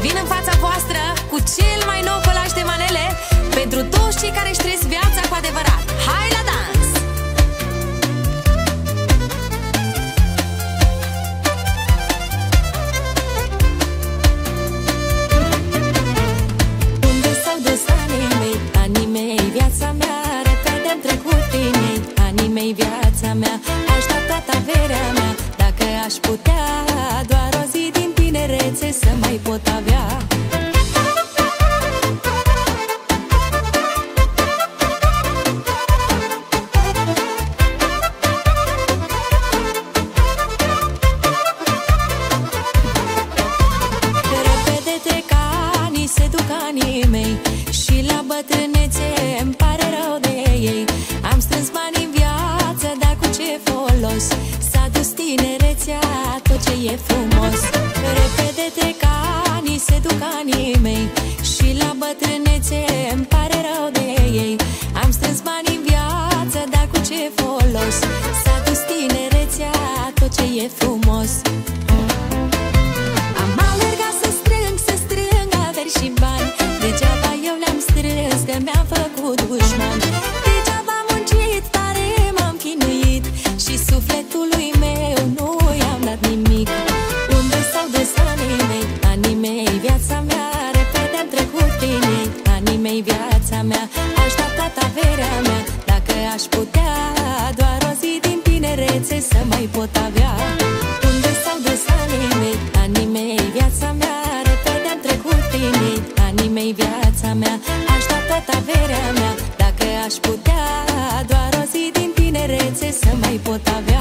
Vin în fața voastră cu cel mai nou colaj de manele. Pentru toți cei care își trăiesc viața cu adevărat tinerețe să mai pot avea. Repede trec anii, se duc anii mei Și la bătrânețe bani în viață, dar cu ce folos? S-a dus tinerețea, tot ce e frumos. Am alergat să strâng, să strâng averi și bani. Degeaba eu le-am strâns, că mi-am făcut dușman. Degeaba am muncit, tare m-am chinuit. Și sufletului meu nu i-am dat nimic. Unde s-au dus anii mei, anii mei, viața mea Repede am trecut prin ei, anii mei, viața mea putea Doar o zi din tinerețe să mai pot avea. Unde s-au dus anii mei, anii mei, viața mea Repede am trecut prin ei, anii mei, viața mea Aș da toată averea mea, dacă aș putea Doar o zi din tinerețe să mai pot avea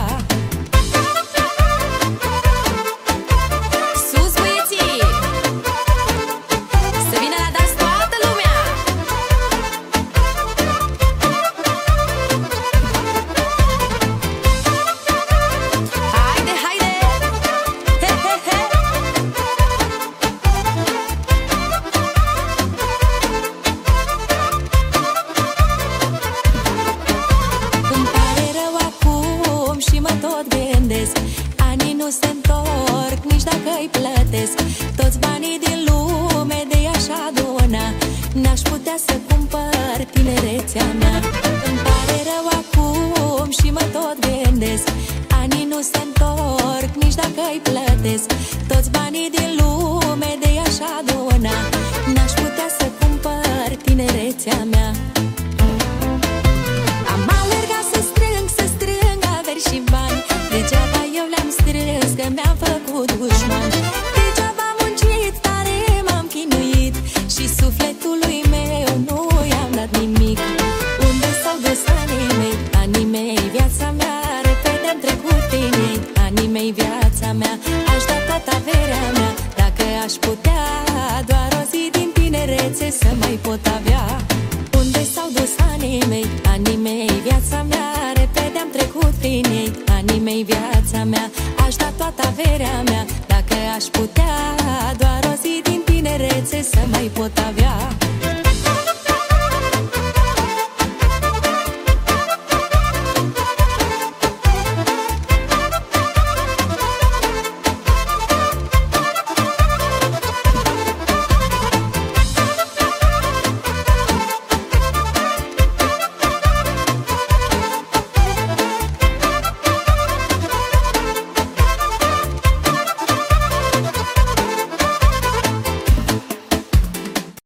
putea să cumpăr tinerețea mea. Îmi pare rău acum și mă tot gândesc. Anii nu se întorc nici dacă îi plătesc. Toți banii din lume de aș aduna anii mei, viața mea Aș da toată averea mea, dacă aș putea Doar o zi din tinerețe să mai pot avea. Unde s-au dus anii mei, anii mei, viața mea Repede am trecut prin ei, anii mei, viața mea Aș da toată averea mea, dacă aș putea Doar o zi din tinerețe să mai pot avea